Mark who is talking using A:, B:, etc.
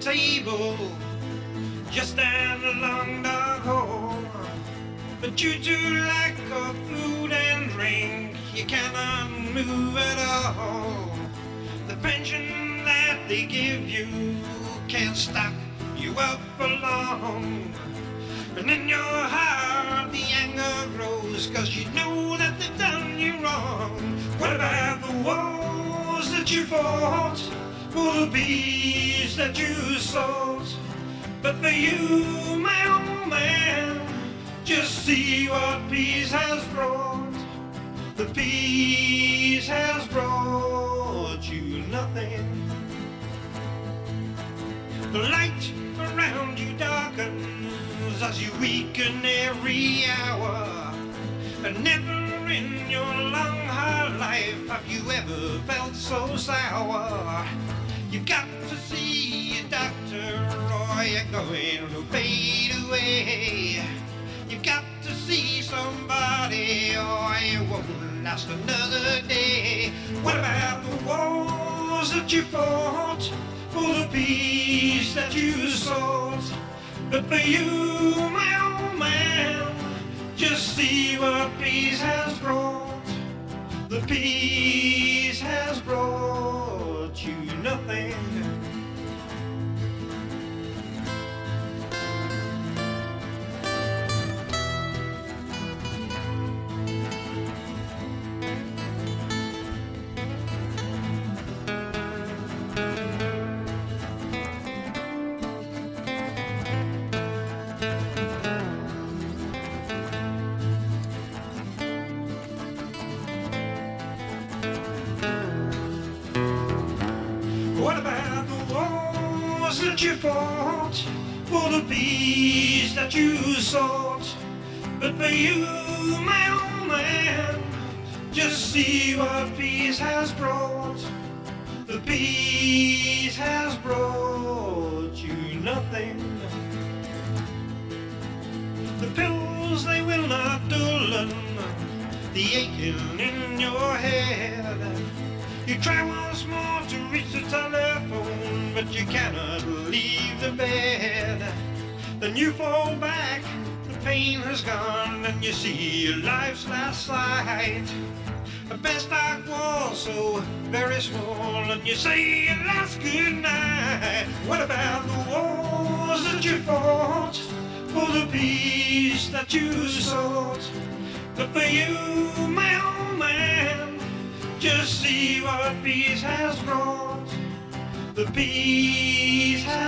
A: table just down along the hall. But due to lack of food and drink, you cannot move at all. The pension that they give you can't stock you up for long. And in your heart, the anger grows, cause you know that they've done you wrong. What about the wars that you fought? For the bees that you sought? But for you, my old man, just see what peace has brought. The peace has brought you nothing. The light around you darkens as you weaken every hour. And never in your long hard life have you ever felt so sour. You've got to see a doctor or you're going to fade away. You've got to see somebody or you won't last another day. What about the wars that you fought? For the peace that you sought? But for you, my old man, just see what peace has brought. The peace has brought nothing. Wars that you fought? For the peace that you sought? But for you, my old man, just see what peace has brought. The peace has brought you nothing. The pills they will not dull the aching in your head. You try once more to reach the telephone, but you cannot leave the bed. Then you fall back, the pain has gone, and you see your life's last sight. The best I was so very small, and you say your last good night. What about the wars that you fought? For the peace that you sought? But for you, my old man, just see what peace has brought. The peace has